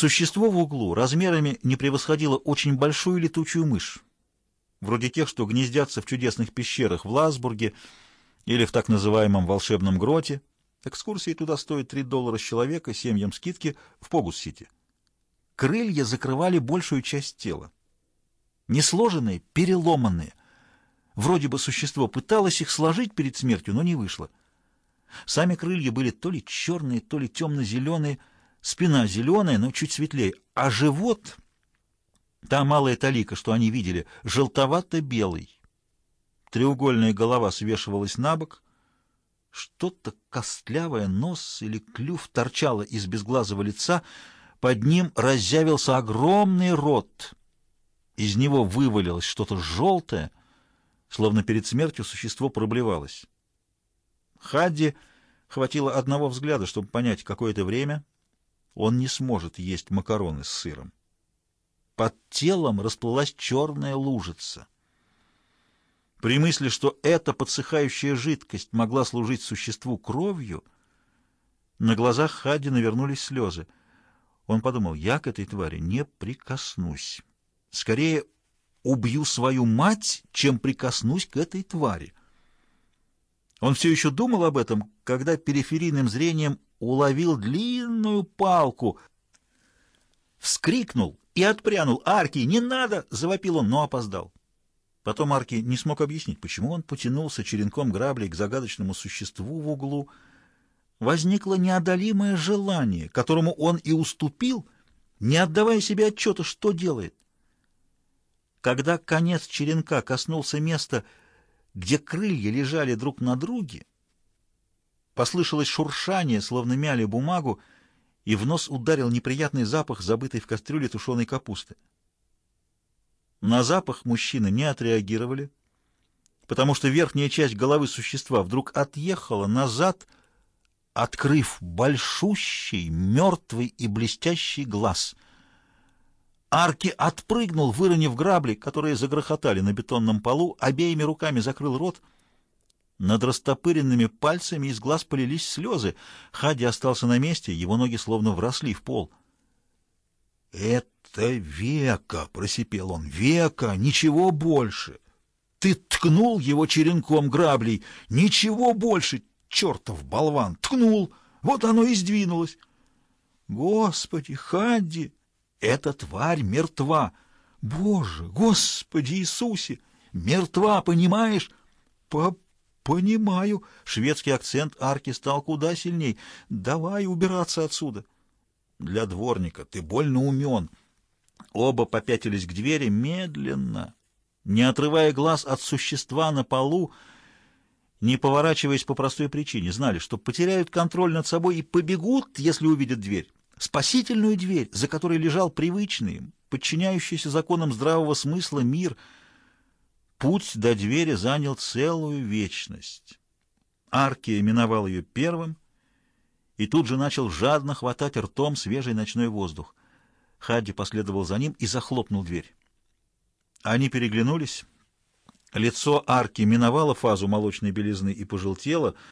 Существо в углу размерами не превосходило очень большую летучую мышь, вроде тех, что гнездятся в чудесных пещерах в Ласбурге или в так называемом волшебном гроте. Экскурсии туда стоят 3 доллара с человека, семьям скидки в Погус-Сити. Крылья закрывали большую часть тела. Не сложенные, переломанные. Вроде бы существо пыталось их сложить перед смертью, но не вышло. Сами крылья были то ли черные, то ли темно-зеленые, спина зеленая, но чуть светлее, а живот, та малая талика, что они видели, желтовато-белый. Треугольная голова свешивалась на бок, что-то костлявое, нос или клюв торчало из безглазого лица, под ним разъявился огромный рот. Из него вывалилось что-то желтое, словно перед смертью существо проблевалось. Хадди хватило одного взгляда, чтобы понять, какое-то время он не сможет есть макароны с сыром. Под телом расплылась черная лужица. При мысли, что эта подсыхающая жидкость могла служить существу кровью, на глазах Хадди навернулись слезы. Он подумал, я к этой твари не прикоснусь. Скорее убью свою мать, чем прикоснусь к этой твари. Он все еще думал об этом, когда периферийным зрением уловил длинную палку, вскрикнул и отпрянул. «Арки, не надо!» — завопил он, но опоздал. Потом Арки не смог объяснить, почему он потянулся черенком граблей к загадочному существу в углу. Возникло неодолимое желание, которому он и уступил, не отдавая себе отчета, что делает. Когда конец черенка коснулся места, где крылья лежали друг на друге, послышалось шуршание, словно мяли бумагу, и в нос ударил неприятный запах, забытой в кастрюле тушеной капусты. На запах мужчины не отреагировали, потому что верхняя часть головы существа вдруг отъехала назад, открыв большущий, мертвый и блестящий глаз — Арки отпрыгнул, выронив грабли, которые загрохотали на бетонном полу, обеими руками закрыл рот. Над растопыренными пальцами из глаз полились слезы. Хади остался на месте, его ноги словно вросли в пол. «Это века!» — просипел он. «Века! Ничего больше!» «Ты ткнул его черенком граблей! Ничего больше! Чертов болван! Ткнул! Вот оно и сдвинулось!» «Господи, Хадди!» Эта тварь мертва. Боже, Господи Иисусе! Мертва, понимаешь? По понимаю. Шведский акцент арки стал куда сильней. Давай убираться отсюда. Для дворника ты больно умен. Оба попятились к двери медленно, не отрывая глаз от существа на полу, не поворачиваясь по простой причине. Знали, что потеряют контроль над собой и побегут, если увидят дверь спасительную дверь, за которой лежал привычный им, подчиняющийся законам здравого смысла мир. Путь до двери занял целую вечность. Аркия миновал ее первым и тут же начал жадно хватать ртом свежий ночной воздух. Хадди последовал за ним и захлопнул дверь. Они переглянулись. Лицо Арки миновало фазу молочной белизны и пожелтело —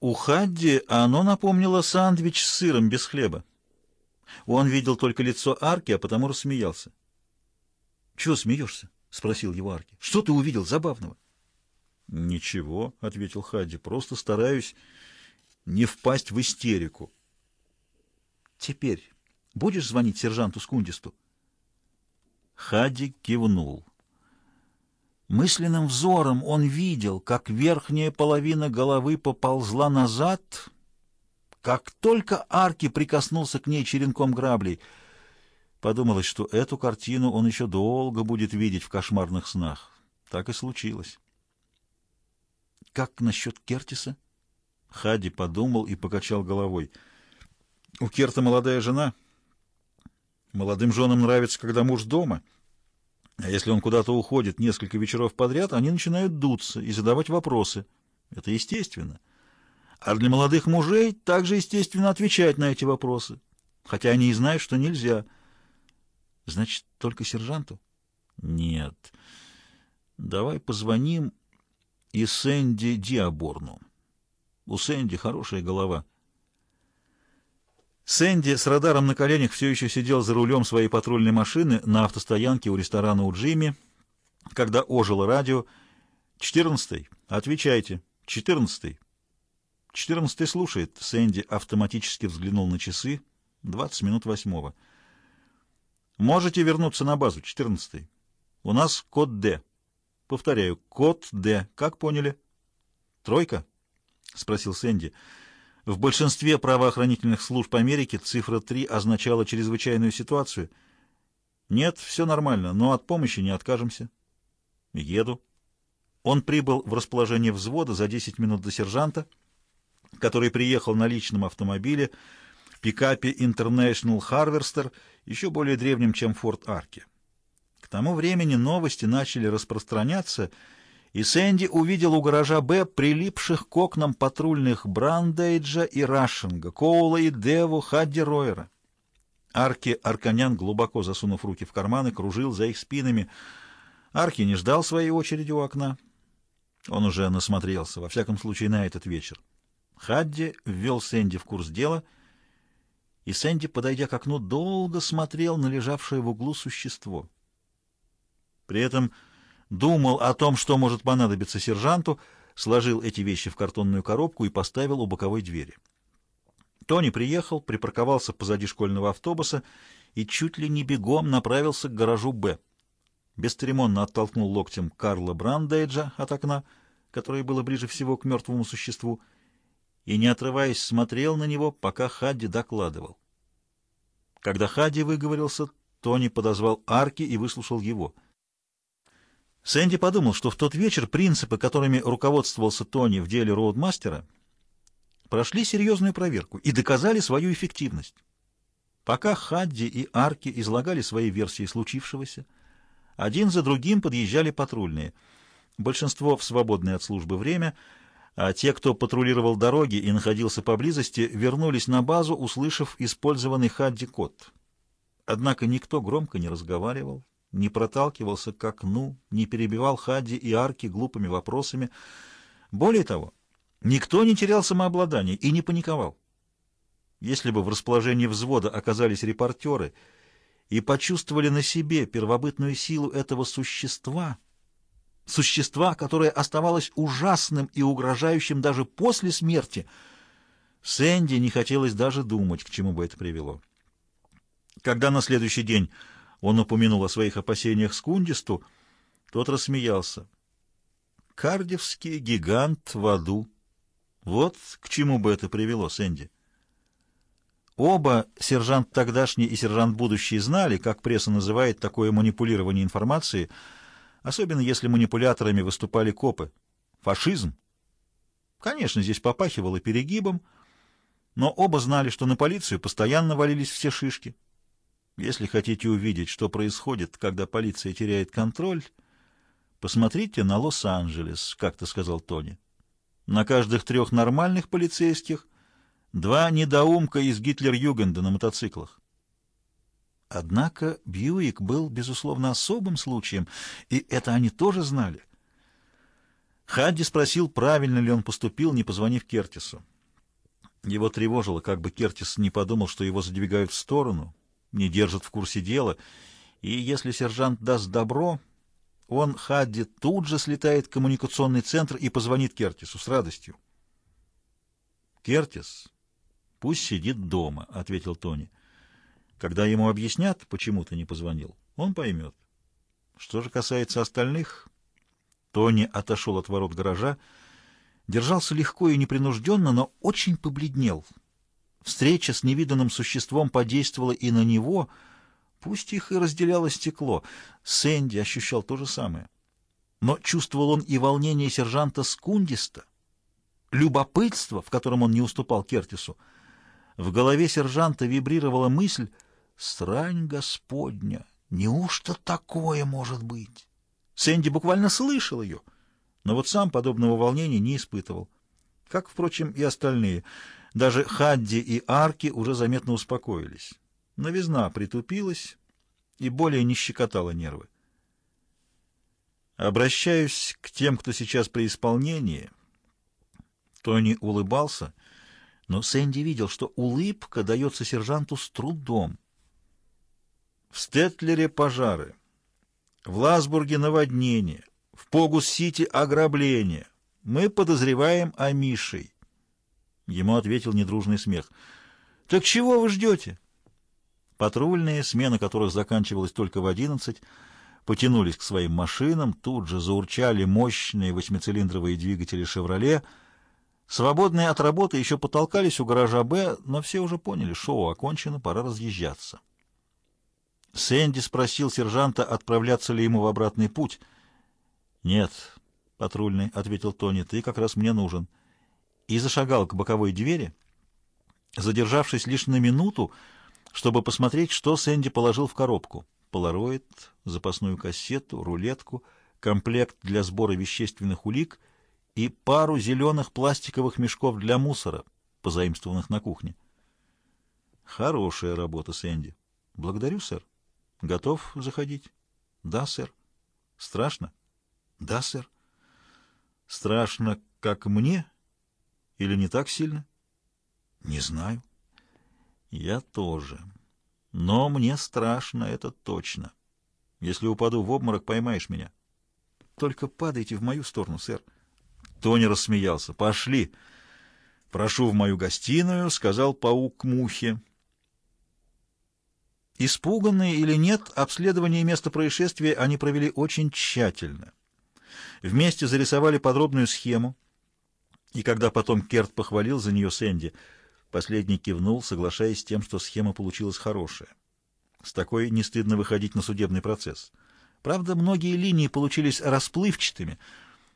у Хадди оно напомнило сандвич с сыром без хлеба. Он видел только лицо Арки, а потому рассмеялся. — Чего смеешься? — спросил его Арки. — Что ты увидел забавного? — Ничего, — ответил Хадди, — просто стараюсь не впасть в истерику. — Теперь будешь звонить сержанту Скундисту? Хадди кивнул. Мысленным взором он видел, как верхняя половина головы поползла назад, как только Арки прикоснулся к ней черенком граблей. Подумалось, что эту картину он еще долго будет видеть в кошмарных снах. Так и случилось. «Как насчет Кертиса?» Хади подумал и покачал головой. «У Керта молодая жена. Молодым женам нравится, когда муж дома». А если он куда-то уходит несколько вечеров подряд, они начинают дуться и задавать вопросы. Это естественно. А для молодых мужей также естественно отвечать на эти вопросы, хотя они и знают, что нельзя. Значит, только сержанту? Нет. Давай позвоним и Сэнди Диаборну. У Сэнди хорошая голова. Сэнди с радаром на коленях все еще сидел за рулем своей патрульной машины на автостоянке у ресторана у Джимми, когда ожило радио. «Четырнадцатый. Отвечайте. Четырнадцатый». «Четырнадцатый слушает». Сэнди автоматически взглянул на часы. «Двадцать минут восьмого». «Можете вернуться на базу. Четырнадцатый. У нас код «Д». Повторяю, код «Д». Как поняли?» «Тройка?» — спросил Сэнди. В большинстве правоохранительных служб Америки цифра 3 означала чрезвычайную ситуацию. Нет, все нормально, но от помощи не откажемся. Еду. Он прибыл в расположение взвода за 10 минут до сержанта, который приехал на личном автомобиле, пикапе International Harvester, еще более древнем, чем Форт Арки. К тому времени новости начали распространяться, и Сэнди увидел у гаража Б прилипших к окнам патрульных Брандейджа и Рашинга, Коула и Деву, Хадди Ройера. Арки Арканян, глубоко засунув руки в карманы, кружил за их спинами. Арки не ждал своей очереди у окна. Он уже насмотрелся, во всяком случае, на этот вечер. Хадди ввел Сэнди в курс дела, и Сэнди, подойдя к окну, долго смотрел на лежавшее в углу существо. При этом думал о том, что может понадобиться сержанту, сложил эти вещи в картонную коробку и поставил у боковой двери. Тони приехал, припарковался позади школьного автобуса и чуть ли не бегом направился к гаражу «Б». Бесцеремонно оттолкнул локтем Карла Брандейджа от окна, которое было ближе всего к мертвому существу, и, не отрываясь, смотрел на него, пока Хадди докладывал. Когда Хадди выговорился, Тони подозвал Арки и выслушал его — Сэнди подумал, что в тот вечер принципы, которыми руководствовался Тони в деле роудмастера, прошли серьезную проверку и доказали свою эффективность. Пока Хадди и Арки излагали свои версии случившегося, один за другим подъезжали патрульные, большинство в свободное от службы время, а те, кто патрулировал дороги и находился поблизости, вернулись на базу, услышав использованный Хадди код. Однако никто громко не разговаривал, не проталкивался к окну, не перебивал Хадди и Арки глупыми вопросами. Более того, никто не терял самообладание и не паниковал. Если бы в расположении взвода оказались репортеры и почувствовали на себе первобытную силу этого существа, существа, которое оставалось ужасным и угрожающим даже после смерти, Сэнди не хотелось даже думать, к чему бы это привело. Когда на следующий день он упомянул о своих опасениях Скундисту, тот рассмеялся. «Кардевский гигант в аду. Вот к чему бы это привело, Сэнди». Оба, сержант тогдашний и сержант будущий, знали, как пресса называет такое манипулирование информацией, особенно если манипуляторами выступали копы. Фашизм. Конечно, здесь попахивало перегибом, но оба знали, что на полицию постоянно валились все шишки. Если хотите увидеть, что происходит, когда полиция теряет контроль, посмотрите на Лос-Анджелес, как-то сказал Тони. На каждых трех нормальных полицейских два недоумка из Гитлер-Югенда на мотоциклах. Однако Бьюик был, безусловно, особым случаем, и это они тоже знали. Хадди спросил, правильно ли он поступил, не позвонив Кертису. Его тревожило, как бы Кертис не подумал, что его задвигают в сторону, не держат в курсе дела, и если сержант даст добро, он, Хадди, тут же слетает в коммуникационный центр и позвонит Кертису с радостью. «Кертис, пусть сидит дома», — ответил Тони. «Когда ему объяснят, почему ты не позвонил, он поймет. Что же касается остальных...» Тони отошел от ворот гаража, держался легко и непринужденно, но очень побледнел — Встреча с невиданным существом подействовала и на него, пусть их и разделяло стекло. Сэнди ощущал то же самое. Но чувствовал он и волнение сержанта Скундиста, любопытство, в котором он не уступал Кертису. В голове сержанта вибрировала мысль «Срань Господня! Неужто такое может быть?» Сэнди буквально слышал ее, но вот сам подобного волнения не испытывал. Как, впрочем, и остальные — даже Хадди и Арки уже заметно успокоились. Новизна притупилась и более не щекотала нервы. Обращаюсь к тем, кто сейчас при исполнении. Тони улыбался, Но Сэнди видел, что улыбка дается сержанту с трудом. В Стетлере пожары, в Ласбурге наводнение, в Погус-Сити ограбление. Мы подозреваем Амишей. Ему ответил недружный смех. «Так чего вы ждете?» Патрульные, смена которых заканчивалась только в одиннадцать, потянулись к своим машинам, тут же заурчали мощные восьмицилиндровые двигатели «Шевроле». Свободные от работы еще потолкались у гаража «Б», но все уже поняли, шоу окончено, пора разъезжаться. Сэнди спросил сержанта, отправляться ли ему в обратный путь. «Нет, патрульный», — ответил Тони, — «ты как раз мне нужен». И зашагал к боковой двери, задержавшись лишь на минуту, чтобы посмотреть, что Сэнди положил в коробку полароид, запасную кассету, рулетку, комплект для сбора вещественных улик и пару зеленых пластиковых мешков для мусора, позаимствованных на кухне. Хорошая работа, Сэнди. Благодарю, сэр. Готов заходить? Да, сэр. Страшно? Да, сэр. Страшно, как мне? Или не так сильно? Не знаю. Я тоже. Но мне страшно, это точно. Если упаду в обморок, поймаешь меня. Только падайте в мою сторону, сэр. Тони рассмеялся. Пошли. Прошу в мою гостиную, сказал паук мухе. Испуганные или нет, обследование места происшествия они провели очень тщательно. Вместе зарисовали подробную схему, и когда потом Керт похвалил за нее Сэнди — Последний кивнул, соглашаясь с тем, что схема получилась хорошая. С такой не стыдно выходить на судебный процесс. Правда, многие линии получились расплывчатыми,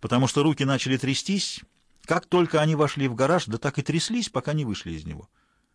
потому что руки начали трястись. Как только они вошли в гараж, да так и тряслись, пока не вышли из него.